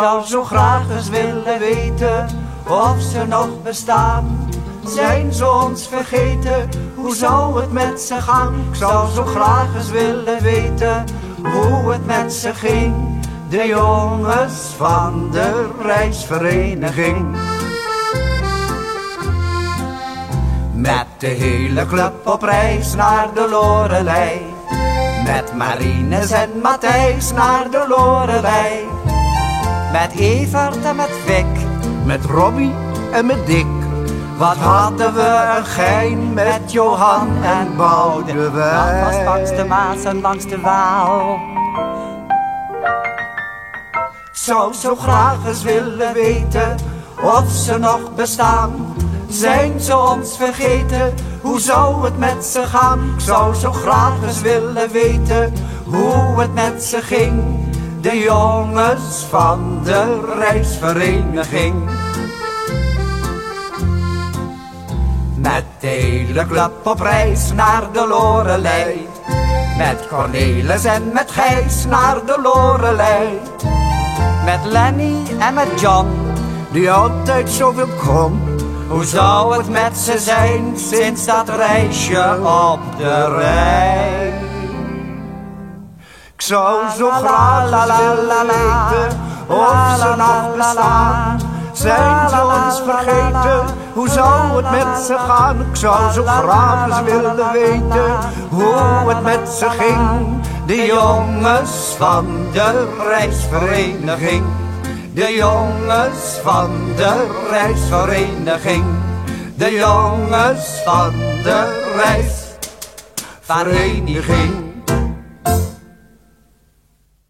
zou zo graag eens willen weten of ze nog bestaan. Zijn ze ons vergeten? Hoe zou het met ze gaan? Ik zou zo graag eens willen weten hoe het met ze ging. De jongens van de reisvereniging. Met de hele club op reis naar de Lorelei. Met Marines en Matthijs naar de Lorelei. Met Evert en met Vic. Met Robbie en met Dick. Wat hadden we een gein met Johan en Boudewijn. Dat was langs de Maas en langs de Waal. Zou zo graag eens willen weten of ze nog bestaan. Zijn ze ons vergeten? Hoe zou het met ze gaan? Ik zou zo graag eens willen weten hoe het met ze ging. De jongens van de reisvereniging. Met hele club op reis naar de Lorelei. Met Cornelis en met Gijs naar de Lorelei. Met Lenny en met John, Die altijd zoveel kon. hoe zou het met ze zijn sinds dat reisje op de rij? Ik zou zo graag willen weten of ze nog bestaan. Zijn ze ons vergeten? Hoe zou het met ze gaan? Ik zou zo graag eens willen weten hoe het met ze ging. De jongens van de reisvereniging. De jongens van de reisvereniging. De jongens van de reisvereniging.